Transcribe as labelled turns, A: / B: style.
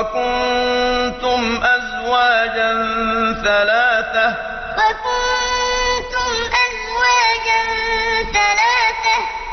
A: وكنتم أزواجا ثلاثة
B: وكنتم